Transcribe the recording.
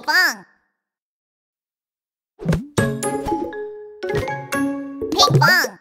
Ping pong. Ping pong.